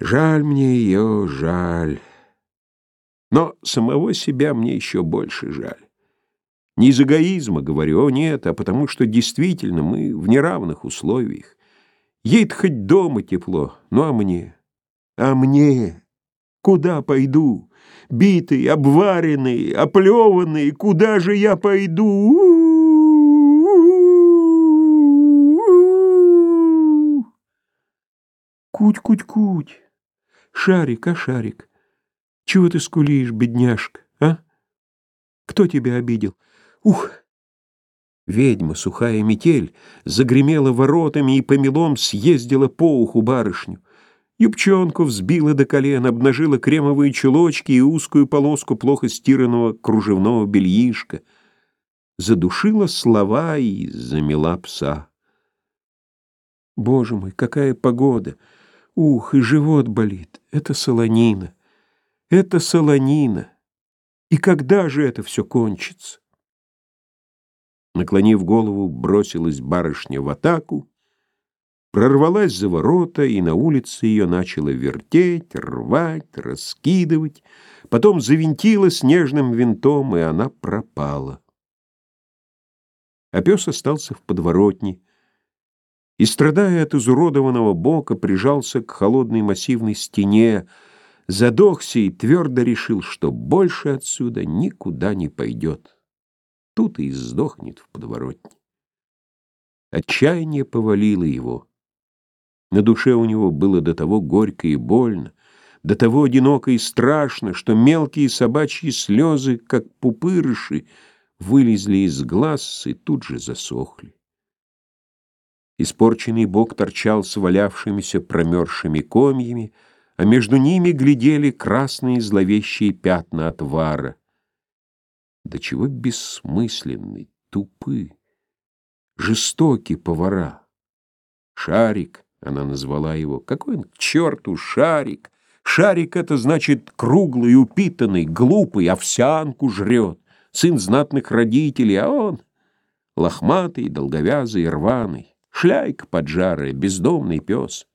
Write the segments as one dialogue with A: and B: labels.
A: Жаль мне ее, жаль. Но самого себя мне еще больше жаль. Не из эгоизма, говорю, о нет, а потому что действительно мы в неравных условиях. Ей-то хоть дома тепло, ну а мне? А мне? Куда пойду? Битый, обваренный, оплеванный, куда же я пойду? Куть-куть-куть. Шарик, а Шарик, чего ты скулишь, бедняжка, а? Кто тебя обидел? Ух! Ведьма, сухая метель, загремела воротами и помелом съездила по уху барышню. Юбчонку взбила до колен, обнажила кремовые чулочки и узкую полоску плохо стиранного кружевного бельишка. Задушила слова и замела пса. Боже мой, какая погода! Ух, и живот болит. Это солонина. Это солонина. И когда же это все кончится? Наклонив голову, бросилась барышня в атаку, прорвалась за ворота, и на улице ее начала вертеть, рвать, раскидывать, потом завинтила снежным винтом, и она пропала. А пес остался в подворотне, и, страдая от изуродованного бока, прижался к холодной массивной стене, задохся и твердо решил, что больше отсюда никуда не пойдет. Тут и сдохнет в подворотне. Отчаяние повалило его. На душе у него было до того горько и больно, до того одиноко и страшно, что мелкие собачьи слезы, как пупырыши, вылезли из глаз и тут же засохли. Испорченный бок торчал свалявшимися промерзшими комьями, а между ними глядели красные зловещие пятна отвара. До чего бессмысленны, тупы, жестоки повара. Шарик, она назвала его, какой он к черту шарик? Шарик — это значит круглый, упитанный, глупый, овсянку жрет, сын знатных родителей, а он лохматый, долговязый, рваный. Шляйка поджарая, бездомный пес.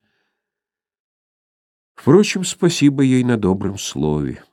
A: Впрочем, спасибо ей на добром слове.